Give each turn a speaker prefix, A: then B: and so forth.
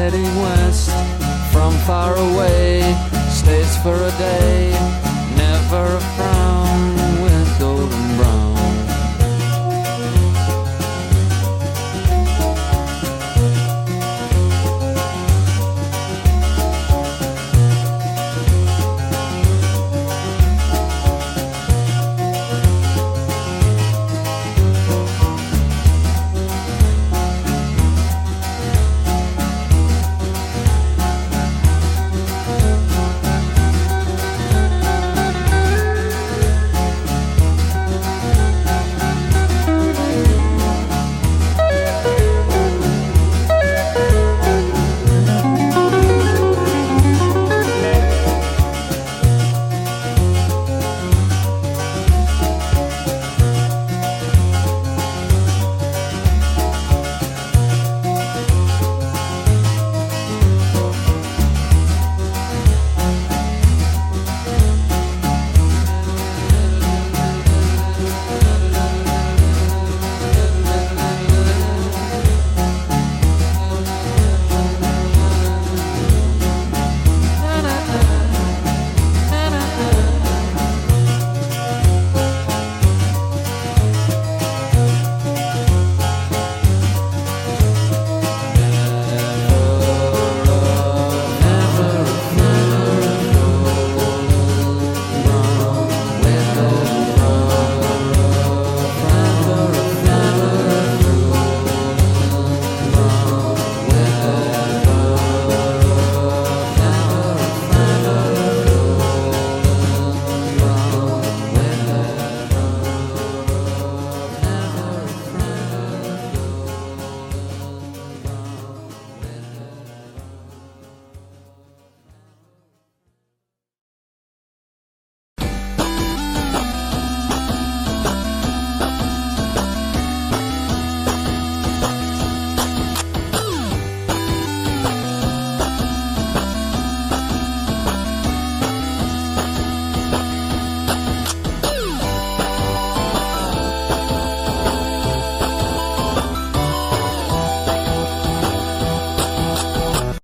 A: Heading west. From far away, stays for a day.